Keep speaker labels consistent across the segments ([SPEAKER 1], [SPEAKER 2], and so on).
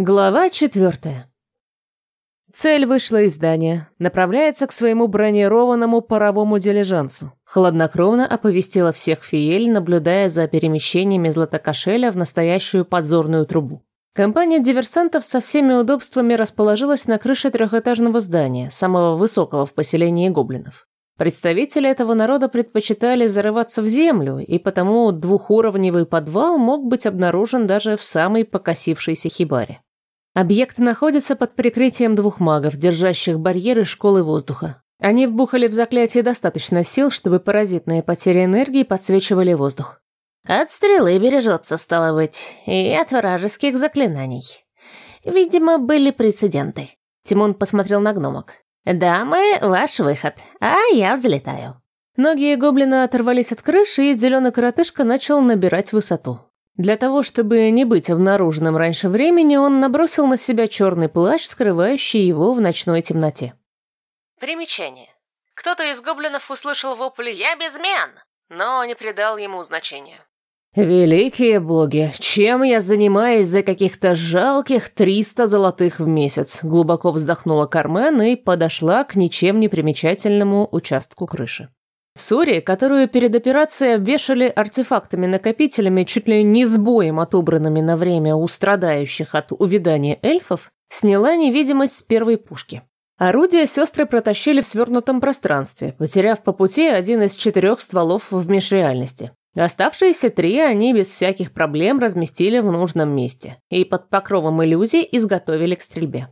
[SPEAKER 1] Глава четвертая. Цель вышла из здания, направляется к своему бронированному паровому дилижансу. Хладнокровно оповестила всех Фиель, наблюдая за перемещениями златокошеля в настоящую подзорную трубу. Компания диверсантов со всеми удобствами расположилась на крыше трехэтажного здания, самого высокого в поселении гоблинов. Представители этого народа предпочитали зарываться в землю, и потому двухуровневый подвал мог быть обнаружен даже в самой покосившейся хибаре. Объект находится под прикрытием двух магов, держащих барьеры школы воздуха. Они вбухали в заклятие достаточно сил, чтобы паразитные потери энергии подсвечивали воздух.
[SPEAKER 2] От стрелы бережется, стало быть, и от вражеских заклинаний. Видимо, были прецеденты.
[SPEAKER 1] Тимон посмотрел на гномок.
[SPEAKER 2] «Дамы, ваш выход, а я взлетаю».
[SPEAKER 1] Ноги гоблина оторвались от крыши, и зеленый коротышка начал набирать высоту. Для того, чтобы не быть обнаруженным раньше времени, он набросил на себя черный плащ, скрывающий его в ночной темноте.
[SPEAKER 3] Примечание. Кто-то из гоблинов услышал вопль «Я безмен», но не придал ему значения.
[SPEAKER 1] «Великие боги, чем я занимаюсь за каких-то жалких триста золотых в месяц?» Глубоко вздохнула Кармен и подошла к ничем не примечательному участку крыши. Сури, которую перед операцией обвешали артефактами-накопителями, чуть ли не с боем отобранными на время у страдающих от увядания эльфов, сняла невидимость с первой пушки. Орудия сестры протащили в свернутом пространстве, потеряв по пути один из четырех стволов в межреальности. Оставшиеся три они без всяких проблем разместили в нужном месте и под покровом иллюзий изготовили к стрельбе.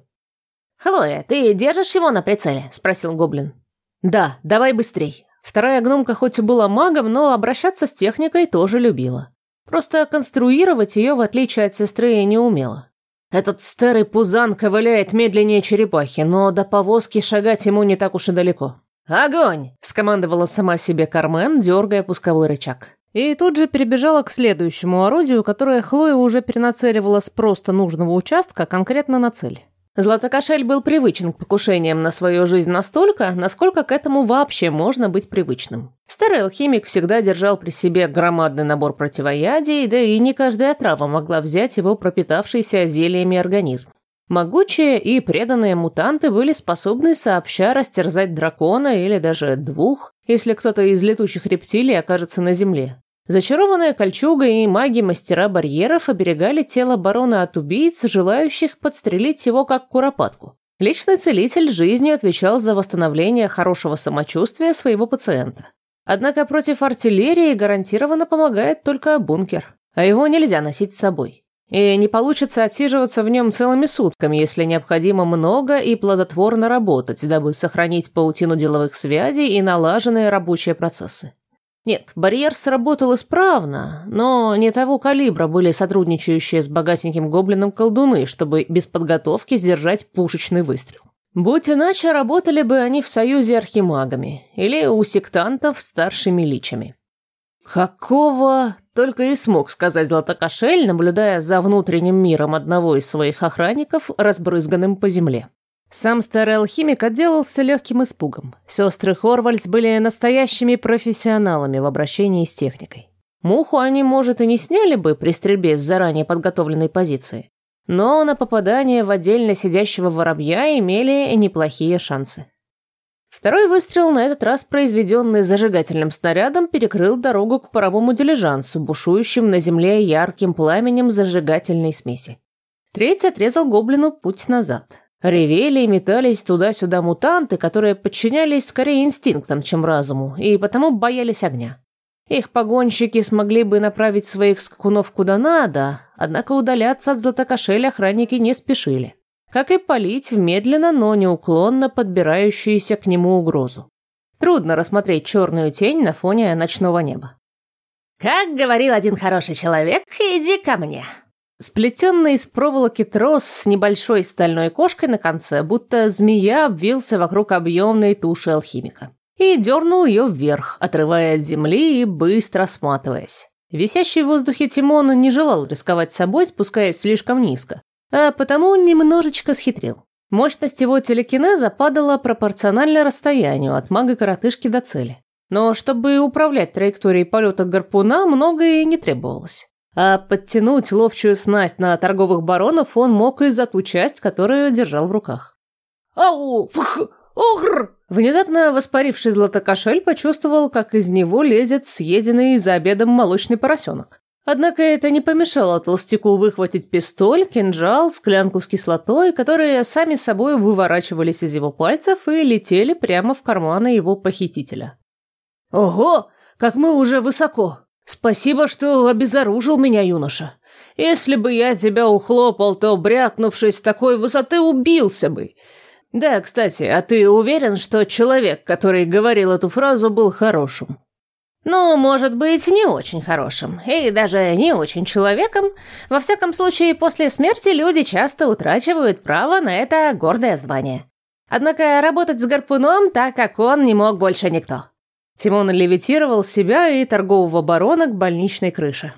[SPEAKER 2] «Хлоя, ты держишь его на прицеле?» – спросил Гоблин.
[SPEAKER 1] «Да, давай быстрей», Вторая гномка хоть и была магом, но обращаться с техникой тоже любила. Просто конструировать ее, в отличие от сестры, не умела. Этот старый пузан ковыляет медленнее черепахи, но до повозки шагать ему не так уж и далеко. «Огонь!» – скомандовала сама себе Кармен, дергая пусковой рычаг. И тут же перебежала к следующему орудию, которое Хлоя уже перенацеливала с просто нужного участка конкретно на цель. Златокошель был привычен к покушениям на свою жизнь настолько, насколько к этому вообще можно быть привычным. Старый алхимик всегда держал при себе громадный набор противоядий, да и не каждая трава могла взять его пропитавшийся зельями организм. Могучие и преданные мутанты были способны сообща растерзать дракона или даже двух, если кто-то из летучих рептилий окажется на земле. Зачарованная кольчуга и маги-мастера барьеров оберегали тело барона от убийц, желающих подстрелить его как куропатку. Личный целитель жизнью отвечал за восстановление хорошего самочувствия своего пациента. Однако против артиллерии гарантированно помогает только бункер, а его нельзя носить с собой. И не получится отсиживаться в нем целыми сутками, если необходимо много и плодотворно работать, дабы сохранить паутину деловых связей и налаженные рабочие процессы. Нет, барьер сработал исправно, но не того калибра были сотрудничающие с богатеньким гоблином колдуны, чтобы без подготовки сдержать пушечный выстрел. Будь иначе, работали бы они в союзе архимагами или у сектантов старшими личами. «Какого?» — только и смог сказать Златокошель, наблюдая за внутренним миром одного из своих охранников, разбрызганным по земле. Сам старый алхимик отделался легким испугом. Сестры Хорвальдс были настоящими профессионалами в обращении с техникой. Муху они, может, и не сняли бы при стрельбе с заранее подготовленной позиции, но на попадание в отдельно сидящего воробья имели неплохие шансы. Второй выстрел, на этот раз произведенный зажигательным снарядом, перекрыл дорогу к паровому дилижансу, бушующим на земле ярким пламенем зажигательной смеси. Третий отрезал гоблину путь назад. Ревели и метались туда-сюда мутанты, которые подчинялись скорее инстинктам, чем разуму, и потому боялись огня. Их погонщики смогли бы направить своих скакунов куда надо, однако удаляться от златокошеля охранники не спешили. Как и палить в медленно, но неуклонно подбирающуюся к нему угрозу. Трудно рассмотреть черную тень на фоне ночного неба.
[SPEAKER 2] «Как говорил один хороший человек, иди ко мне»,
[SPEAKER 1] Сплетенный из проволоки трос с небольшой стальной кошкой на конце, будто змея обвился вокруг объемной туши алхимика. И дернул ее вверх, отрывая от земли и быстро сматываясь. Висящий в воздухе Тимон не желал рисковать собой, спускаясь слишком низко, а потому немножечко схитрил. Мощность его телекинеза падала пропорционально расстоянию от мага-коротышки до цели. Но чтобы управлять траекторией полета гарпуна, многое не требовалось. А подтянуть ловчую снасть на торговых баронов он мог и за ту часть, которую держал в руках.
[SPEAKER 4] «Ау! Фх! Огр!»
[SPEAKER 1] Внезапно воспаривший златокошель почувствовал, как из него лезет съеденный за обедом молочный поросенок. Однако это не помешало толстяку выхватить пистоль, кинжал, склянку с кислотой, которые сами собой выворачивались из его пальцев и летели прямо в карманы его похитителя.
[SPEAKER 4] «Ого, как мы уже высоко! Спасибо, что обезоружил меня, юноша. Если бы я тебя ухлопал, то, брякнувшись с такой высоты, убился бы. Да, кстати, а ты уверен, что человек, который говорил эту фразу, был хорошим?»
[SPEAKER 2] Ну, может быть, не очень хорошим, и даже не очень человеком. Во всяком случае, после смерти люди часто утрачивают право на это гордое звание. Однако работать с гарпуном так, как он, не мог больше никто.
[SPEAKER 1] Тимон левитировал себя и торгового барона к больничной крыше.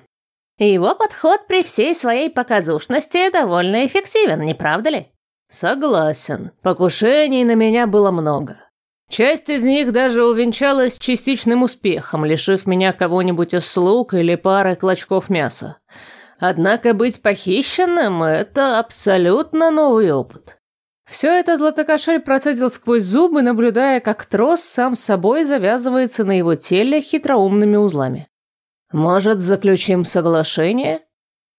[SPEAKER 2] Его подход при всей своей показушности довольно эффективен, не правда ли?
[SPEAKER 4] Согласен. Покушений на меня было много. Часть из них даже увенчалась частичным успехом, лишив меня кого-нибудь из слуг или пары клочков мяса. Однако быть похищенным – это абсолютно новый опыт.
[SPEAKER 1] Все это Златокошель процедил сквозь зубы, наблюдая, как трос сам собой завязывается на его теле хитроумными узлами.
[SPEAKER 4] «Может, заключим соглашение?»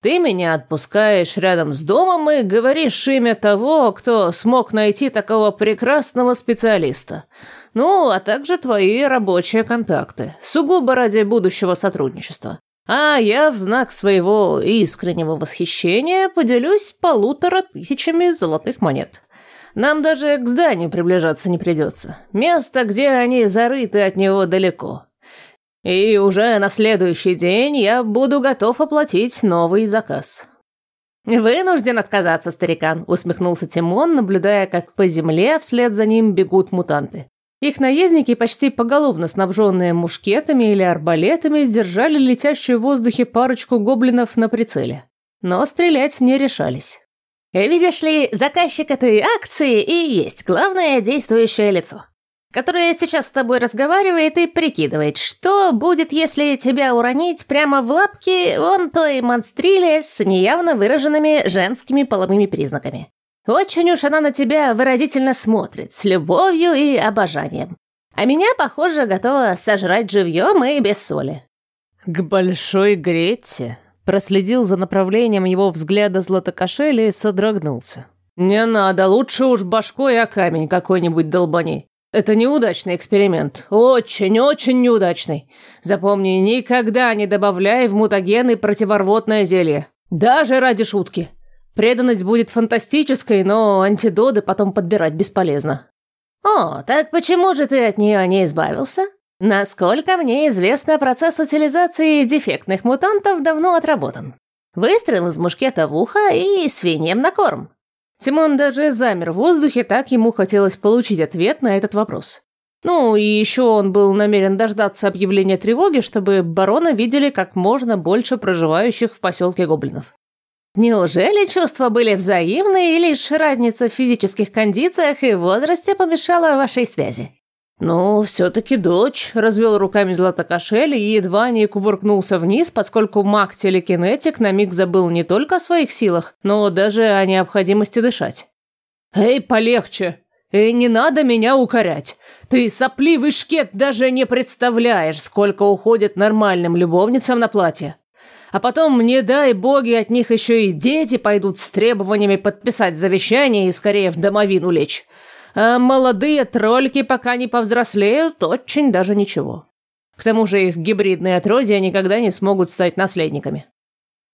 [SPEAKER 4] Ты меня отпускаешь рядом с домом и говоришь имя того, кто смог найти такого прекрасного специалиста. Ну, а также твои рабочие контакты, сугубо ради будущего сотрудничества. А я в знак своего искреннего восхищения поделюсь полутора тысячами золотых монет. Нам даже к зданию приближаться не придется. Место, где они зарыты от него далеко. И уже на следующий день я буду готов оплатить новый заказ».
[SPEAKER 2] «Вынужден отказаться, старикан», — усмехнулся Тимон, наблюдая, как по земле вслед за ним бегут мутанты.
[SPEAKER 1] Их наездники, почти поголовно снабженные мушкетами или арбалетами, держали летящую в воздухе парочку гоблинов на прицеле. Но стрелять не решались.
[SPEAKER 2] «Видишь ли, заказчик этой акции и есть главное действующее лицо которая сейчас с тобой разговаривает и прикидывает, что будет, если тебя уронить прямо в лапки вон той монстриле с неявно выраженными женскими половыми признаками. Очень уж она на тебя выразительно смотрит, с любовью и обожанием. А меня, похоже, готова сожрать живьем и без соли.
[SPEAKER 1] К большой Грете проследил за направлением его взгляда златокошель и содрогнулся.
[SPEAKER 4] «Не надо, лучше уж башкой о камень какой-нибудь долбани. Это неудачный эксперимент. Очень-очень неудачный. Запомни, никогда не добавляй в мутагены противорвотное зелье. Даже ради шутки. Преданность будет фантастической, но антидоты потом подбирать бесполезно.
[SPEAKER 2] О, так почему же ты от нее не избавился? Насколько мне известно, процесс утилизации дефектных мутантов давно отработан. Выстрел из мушкета в ухо и свиньям на корм.
[SPEAKER 1] Тимон даже замер в воздухе, так ему хотелось получить ответ на этот вопрос. Ну, и еще он был намерен дождаться объявления тревоги, чтобы барона видели как можно больше проживающих в поселке гоблинов.
[SPEAKER 2] Неужели чувства были взаимны, и лишь разница в физических кондициях и возрасте помешала вашей связи?
[SPEAKER 4] «Ну, все-таки дочь», — развел руками Златокошель и едва не кувыркнулся вниз, поскольку маг-телекинетик на миг забыл не только о своих силах, но даже о необходимости дышать. «Эй, полегче! Эй, не надо меня укорять! Ты, сопливый шкет, даже не представляешь, сколько уходит нормальным любовницам на платье. А потом, не дай боги, от них еще и дети пойдут с требованиями подписать завещание и скорее в домовину лечь. А молодые тролльки, пока не повзрослеют, очень даже ничего. К тому же их гибридные отродья никогда не смогут стать наследниками.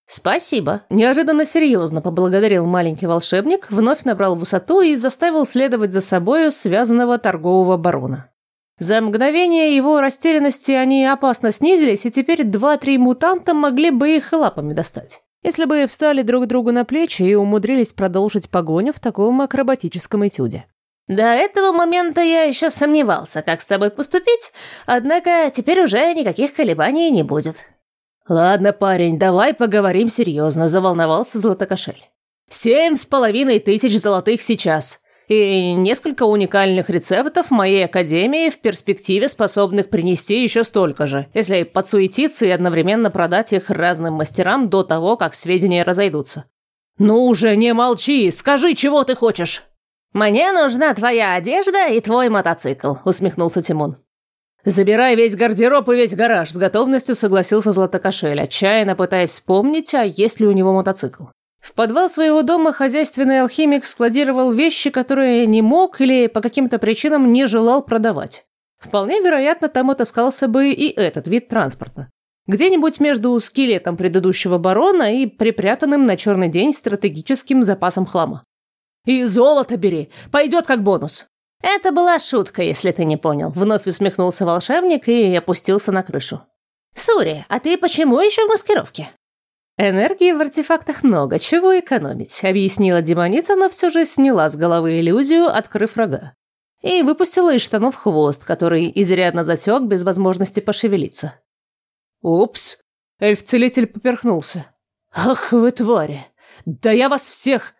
[SPEAKER 2] «Спасибо», –
[SPEAKER 1] неожиданно серьезно поблагодарил маленький волшебник, вновь набрал высоту и заставил следовать за собою связанного торгового барона. За мгновение его растерянности они опасно снизились, и теперь два-три мутанта могли бы их лапами достать, если бы встали друг другу на плечи и умудрились продолжить погоню в таком акробатическом этюде.
[SPEAKER 2] До этого момента я еще сомневался, как с тобой поступить, однако теперь уже никаких колебаний не будет.
[SPEAKER 4] Ладно, парень, давай поговорим серьезно, заволновался Златокошель. Семь с половиной тысяч золотых сейчас.
[SPEAKER 1] И несколько уникальных рецептов моей академии в перспективе способных принести еще столько же, если подсуетиться и одновременно продать их разным мастерам до того, как сведения разойдутся. «Ну уже не молчи, скажи, чего ты хочешь!»
[SPEAKER 2] «Мне нужна твоя одежда и твой мотоцикл», — усмехнулся Тимон.
[SPEAKER 1] «Забирай весь гардероб и весь гараж», — с готовностью согласился Златокошель, отчаянно пытаясь вспомнить, а есть ли у него мотоцикл. В подвал своего дома хозяйственный алхимик складировал вещи, которые не мог или по каким-то причинам не желал продавать. Вполне вероятно, там отыскался бы и этот вид транспорта. Где-нибудь между скелетом предыдущего барона и припрятанным на черный день стратегическим запасом хлама. «И золото бери, пойдет как бонус».
[SPEAKER 2] «Это была шутка, если ты не понял», — вновь усмехнулся волшебник и опустился на крышу. «Сури, а ты почему еще в маскировке?»
[SPEAKER 1] «Энергии в артефактах много, чего экономить», — объяснила демоница, но все же сняла с головы иллюзию, открыв рога. И выпустила из штанов хвост, который изрядно затек без возможности пошевелиться. «Упс!» — эльф-целитель поперхнулся. «Ах вы твари! Да я вас всех!»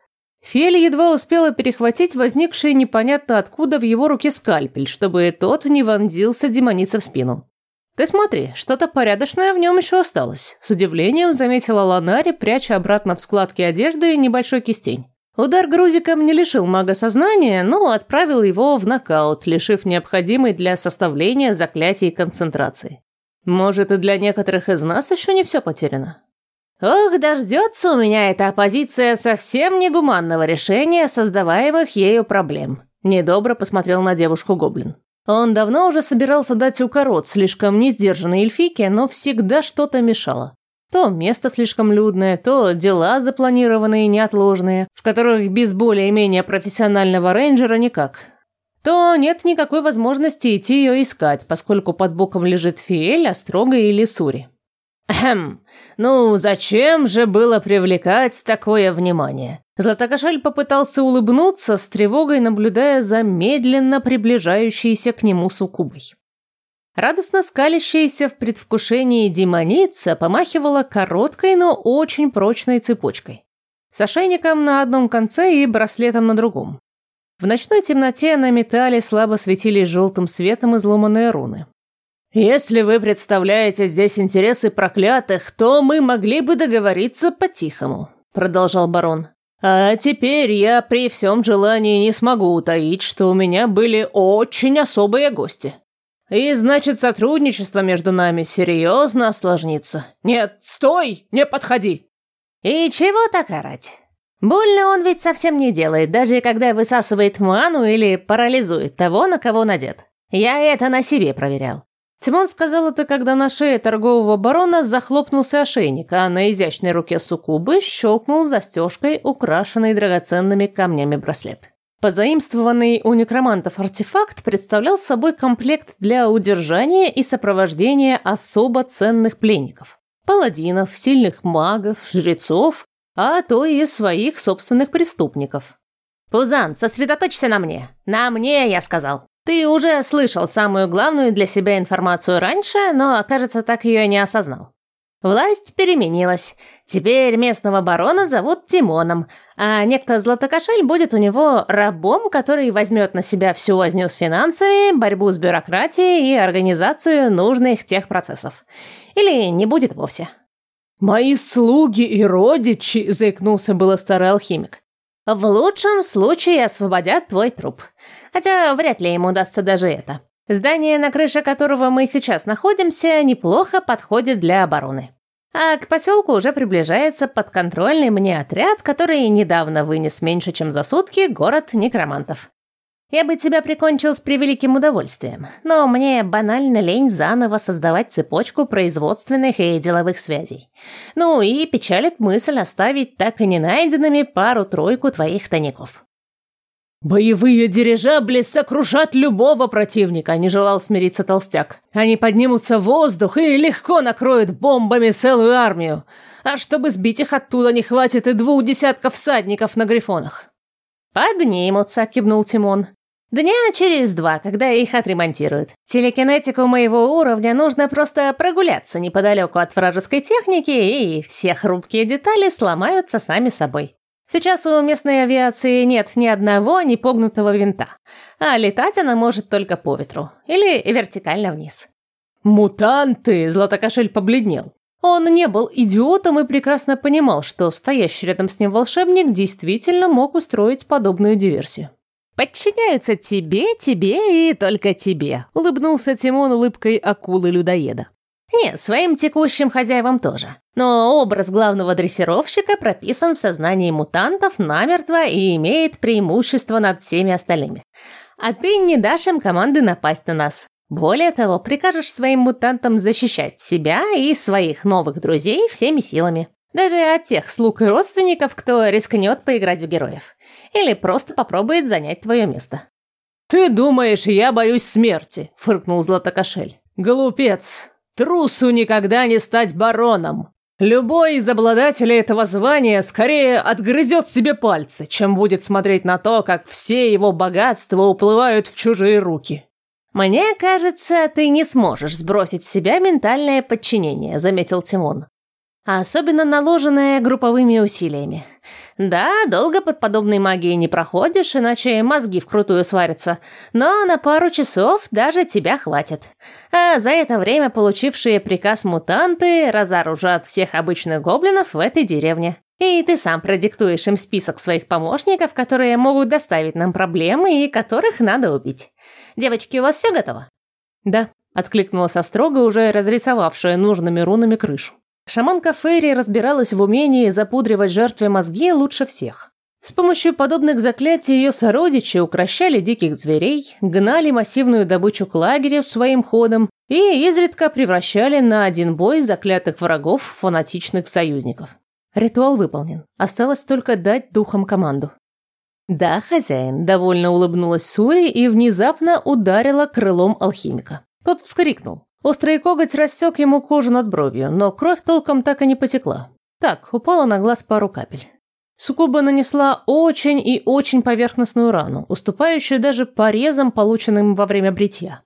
[SPEAKER 1] Фель едва успела перехватить возникший непонятно откуда в его руке скальпель, чтобы тот не вонзился демонице в спину. «Ты смотри, что-то порядочное в нем еще осталось», – с удивлением заметила Ланари, пряча обратно в складки одежды небольшой кистень. Удар грузиком не лишил мага сознания, но отправил его в нокаут, лишив необходимой для составления заклятий концентрации. Может, и для некоторых из нас еще не все потеряно.
[SPEAKER 2] Ох, дождется у меня эта оппозиция совсем негуманного решения создаваемых ею проблем. Недобро посмотрел на девушку Гоблин. Он давно уже собирался дать укорот слишком несдержанной эльфике, но всегда что-то мешало. То место слишком людное, то дела запланированные неотложные, в которых без более-менее профессионального рейнджера никак. То нет никакой возможности идти ее искать, поскольку под боком лежит Фиэль, Острога или Сури. Хм, ну зачем же было привлекать такое внимание?
[SPEAKER 1] Златокошель попытался улыбнуться, с тревогой наблюдая за медленно приближающейся к нему суккубой. Радостно скалящаяся в предвкушении демоница помахивала короткой, но очень прочной цепочкой. С ошейником на одном конце и браслетом на другом. В ночной темноте на металле слабо светились желтым светом изломанные руны.
[SPEAKER 2] «Если вы представляете здесь интересы проклятых, то мы могли бы договориться по-тихому», — продолжал барон. А теперь я при всем желании не смогу утаить, что у меня были очень особые гости. И значит, сотрудничество между нами серьезно осложнится. Нет, стой, не подходи.
[SPEAKER 3] И чего так орать? Больно он ведь совсем не делает, даже когда высасывает ману или парализует того, на кого надет. Я это на себе проверял.
[SPEAKER 1] Тимон сказал это, когда на шее торгового барона захлопнулся ошейник, а на изящной руке суккубы щелкнул застежкой, украшенный драгоценными камнями браслет. Позаимствованный у некромантов артефакт представлял собой комплект для удержания и сопровождения особо ценных пленников. Паладинов, сильных магов, жрецов, а то и своих собственных преступников.
[SPEAKER 3] «Пузан, сосредоточься на мне. На мне, я сказал». Ты уже слышал самую главную для себя информацию раньше, но, кажется, так ее и не осознал. Власть переменилась. Теперь местного барона зовут Тимоном, а некто Златокошель будет у него рабом, который возьмет на себя всю возню с финансами, борьбу с бюрократией и организацию нужных тех процессов. Или не будет вовсе.
[SPEAKER 1] «Мои слуги и родичи», — заикнулся было старый алхимик.
[SPEAKER 3] «В лучшем случае освободят твой труп. Хотя вряд ли ему удастся даже это. Здание, на крыше которого мы сейчас находимся, неплохо подходит для обороны. А к поселку уже приближается подконтрольный мне отряд, который недавно вынес меньше, чем за сутки город некромантов. Я бы тебя прикончил с превеликим удовольствием, но мне банально лень заново создавать цепочку производственных и деловых связей. Ну и печалит мысль оставить так и не найденными пару-тройку твоих тайников.
[SPEAKER 1] «Боевые дирижабли сокрушат любого противника», — не желал смириться толстяк. «Они поднимутся в воздух и легко накроют бомбами целую армию. А чтобы сбить их оттуда, не хватит и двух десятков всадников на грифонах».
[SPEAKER 3] «Поднимутся», — кивнул Тимон. «Дня через два, когда их отремонтируют. Телекинетику моего уровня нужно просто прогуляться неподалеку от вражеской техники, и все хрупкие детали сломаются сами собой». Сейчас у местной авиации нет ни одного непогнутого винта, а летать она может только по ветру или вертикально вниз.
[SPEAKER 1] «Мутанты!» – Златокошель побледнел. Он не был идиотом и прекрасно понимал, что стоящий рядом с ним волшебник действительно мог устроить подобную диверсию.
[SPEAKER 3] «Подчиняются тебе, тебе и только тебе», — улыбнулся Тимон улыбкой акулы-людоеда. «Нет, своим текущим хозяевам тоже. Но образ главного дрессировщика прописан в сознании мутантов намертво и имеет преимущество над всеми остальными. А ты не дашь им команды напасть на нас. Более того, прикажешь своим мутантам защищать себя и своих новых друзей всеми силами. Даже от тех слуг и родственников, кто рискнет поиграть в героев. Или просто попробует занять твое место.
[SPEAKER 1] «Ты думаешь, я боюсь смерти?» – фыркнул Златокошель. «Глупец! Трусу никогда не стать бароном! Любой из обладателей этого звания скорее отгрызет себе пальцы, чем будет смотреть на то, как все его богатства уплывают в чужие руки.
[SPEAKER 3] «Мне кажется, ты не сможешь сбросить с себя ментальное подчинение», — заметил Тимон. «Особенно наложенное групповыми усилиями. Да, долго под подобной магией не проходишь, иначе мозги вкрутую сварятся, но на пару часов даже тебя хватит. А за это время получившие приказ мутанты разоружат всех обычных гоблинов в этой деревне. И ты сам продиктуешь им список своих помощников, которые могут доставить нам проблемы и которых надо убить. Девочки, у вас все готово?»
[SPEAKER 1] «Да», — откликнулась Острога, уже разрисовавшая нужными рунами крышу. Шаманка Фейри разбиралась в умении запудривать жертве мозги лучше всех. С помощью подобных заклятий ее сородичи укращали диких зверей, гнали массивную добычу к лагерю своим ходом и изредка превращали на один бой заклятых врагов в фанатичных союзников. Ритуал выполнен. Осталось только дать духам команду. «Да, хозяин», — довольно улыбнулась Сури и внезапно ударила крылом алхимика. Тот вскрикнул. Острый коготь рассек ему кожу над бровью, но кровь толком так и не потекла. Так, упала на глаз пару капель. Сукуба нанесла очень и очень поверхностную рану, уступающую даже порезам, полученным во время бритья.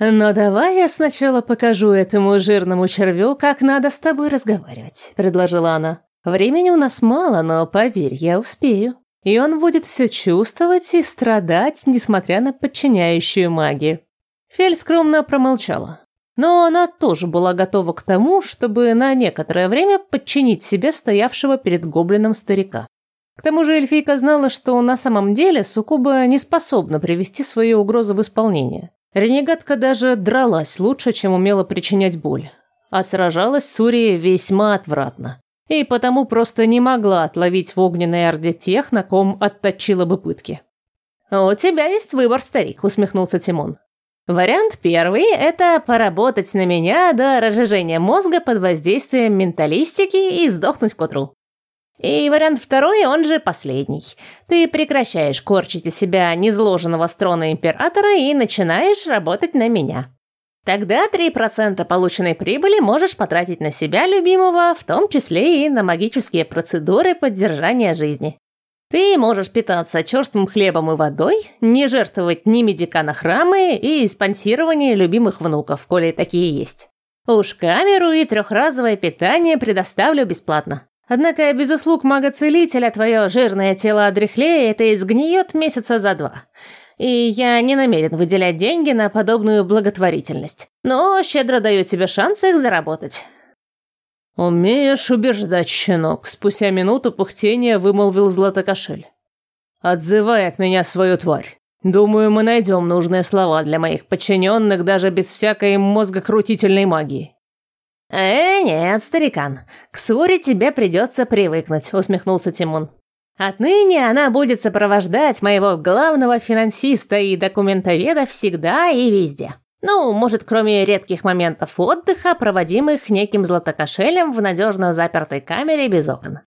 [SPEAKER 1] «Но давай я сначала покажу этому жирному червю, как надо с тобой разговаривать», — предложила она. «Времени у нас мало, но поверь, я успею» и он будет все чувствовать и страдать, несмотря на подчиняющую магию. Фель скромно промолчала. Но она тоже была готова к тому, чтобы на некоторое время подчинить себе стоявшего перед гоблином старика. К тому же эльфийка знала, что на самом деле Сукуба не способна привести свои угрозы в исполнение. Ренегатка даже дралась лучше, чем умела причинять боль. А сражалась с Урией весьма отвратно и потому просто не могла отловить в огненной орде тех, на ком отточила бы пытки. «У тебя есть выбор, старик», — усмехнулся Тимон. «Вариант первый — это поработать на меня до разжижения мозга под воздействием менталистики и сдохнуть к утру. И вариант второй, он же последний. Ты прекращаешь корчить из себя незложенного строна императора и начинаешь работать на меня. Тогда 3% полученной прибыли можешь потратить на себя, любимого, в том числе и на магические процедуры поддержания жизни. Ты можешь питаться черствым хлебом и водой, не жертвовать ни медика на храмы и спонсирование любимых внуков, коли такие есть. Уж камеру и трехразовое питание предоставлю бесплатно. Однако без услуг мага-целителя твое жирное тело одряхлеет и сгниет месяца за два и я не намерен выделять деньги на подобную благотворительность. Но щедро даю тебе шанс их заработать».
[SPEAKER 4] «Умеешь убеждать, щенок», — спустя минуту пыхтения вымолвил Златокошель. «Отзывай от меня свою тварь. Думаю, мы найдем нужные слова для моих подчиненных даже без всякой мозгокрутительной магии».
[SPEAKER 3] «Э, нет, старикан, к Суре тебе придется привыкнуть», — усмехнулся Тимон. Отныне она будет сопровождать моего главного финансиста и документоведа всегда и везде. Ну, может, кроме редких моментов отдыха, проводимых неким златокошелем в надежно запертой камере без окон.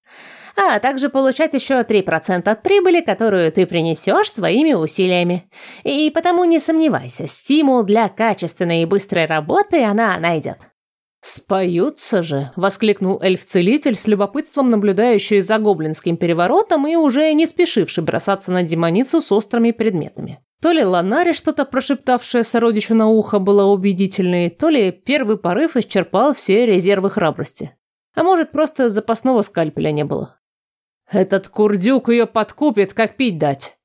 [SPEAKER 3] А также получать еще 3% от прибыли, которую ты принесешь своими усилиями. И потому не сомневайся, стимул для качественной и быстрой работы она найдет.
[SPEAKER 1] «Споются же!» – воскликнул эльф-целитель с любопытством наблюдающий за гоблинским переворотом и уже не спешивший бросаться на демоницу с острыми предметами. То ли Ланари, что-то прошептавшая сородичу на ухо, была убедительной, то ли первый порыв исчерпал все резервы храбрости. А может, просто запасного скальпеля не было.
[SPEAKER 4] Этот курдюк ее подкупит, как пить дать.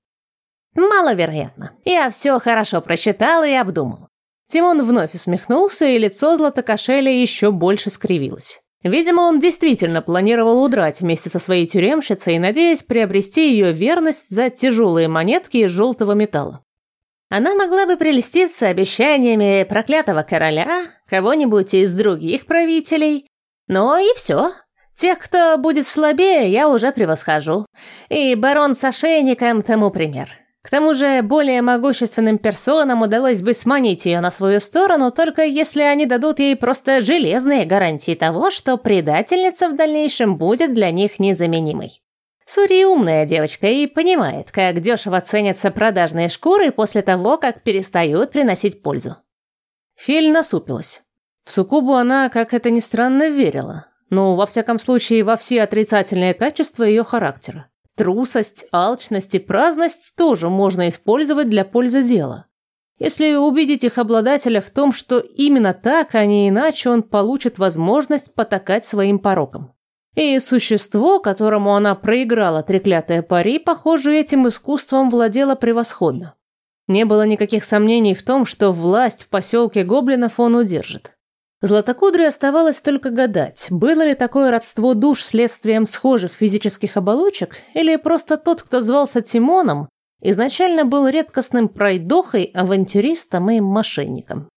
[SPEAKER 3] Маловероятно. Я все хорошо прочитал и обдумал.
[SPEAKER 1] Тимон вновь усмехнулся, и лицо Златокошеля еще больше скривилось. Видимо, он действительно планировал удрать вместе со своей тюремщицей, надеясь приобрести ее верность за тяжелые монетки из желтого металла.
[SPEAKER 3] Она могла бы прелеститься обещаниями проклятого короля, кого-нибудь из других правителей. Но и все. Тех, кто будет слабее, я уже превосхожу. И барон с ошейником тому пример. К тому же более могущественным персонам удалось бы сманить ее на свою сторону, только если они дадут ей просто железные гарантии того, что предательница в дальнейшем будет для них незаменимой. Сури умная девочка и понимает, как дешево ценятся продажные шкуры после того, как перестают приносить пользу.
[SPEAKER 1] Филь насупилась. В Сукубу она, как это ни странно, верила. Но, во всяком случае, во все отрицательные качества ее характера. Трусость, алчность и праздность тоже можно использовать для пользы дела. Если убедить их обладателя в том, что именно так, а не иначе, он получит возможность потакать своим порокам. И существо, которому она проиграла треклятое пари, похоже, этим искусством владело превосходно. Не было никаких сомнений в том, что власть в поселке гоблинов он удержит. Златокудрой оставалось только гадать, было ли такое родство душ следствием схожих физических оболочек, или просто тот, кто звался Тимоном, изначально был редкостным пройдохой, авантюристом и мошенником.